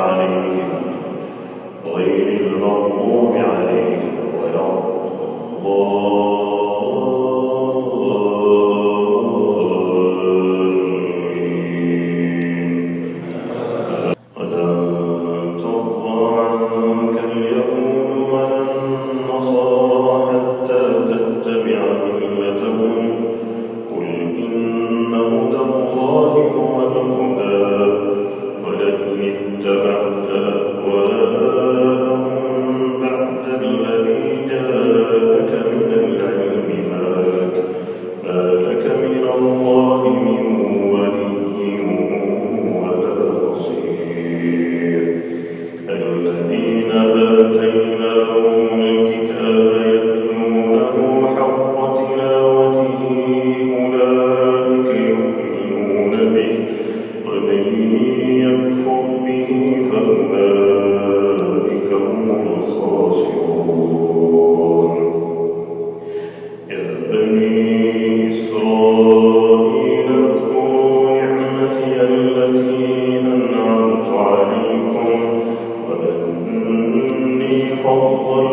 عليهم غير المغضوب عليهم. الله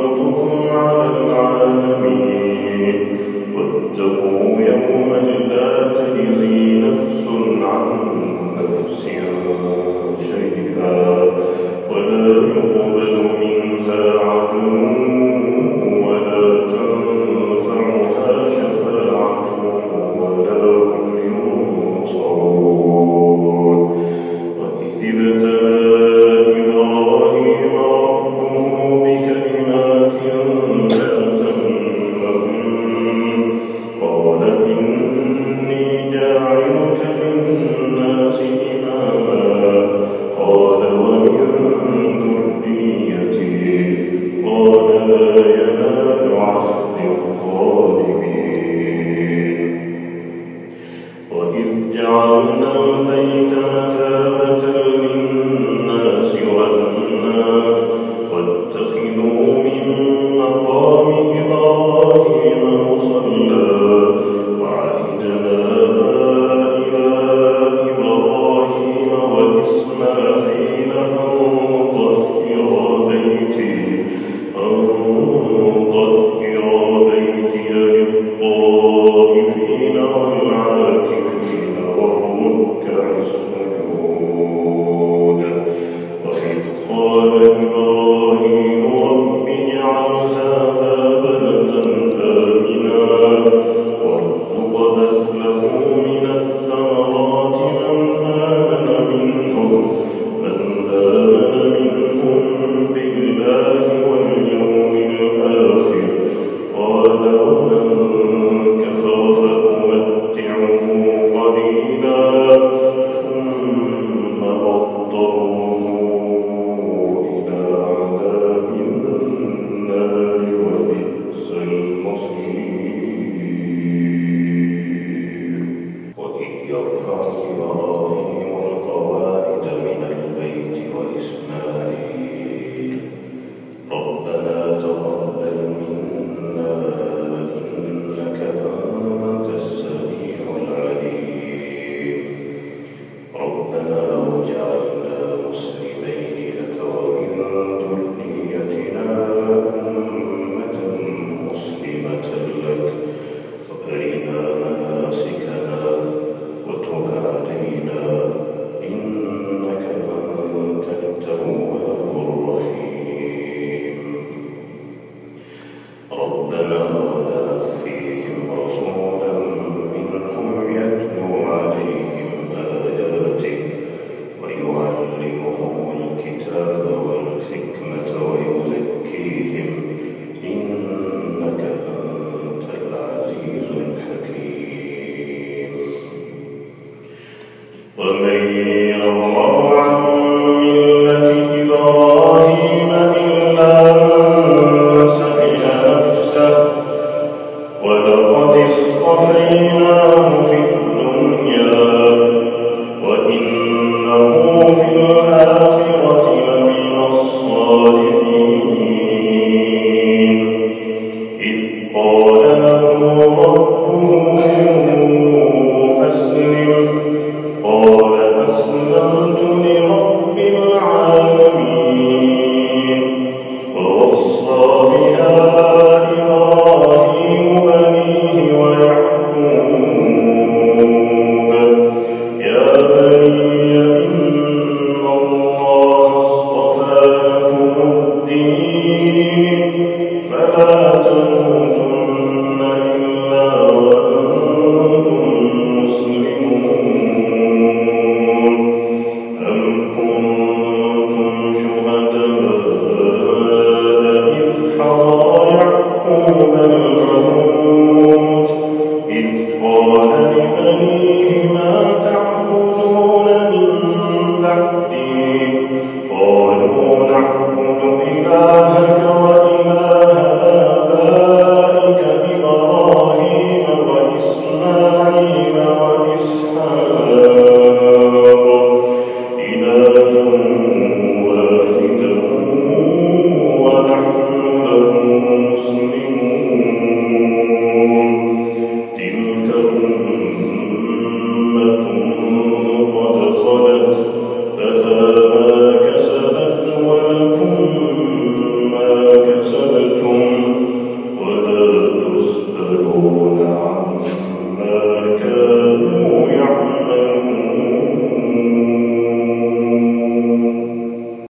people.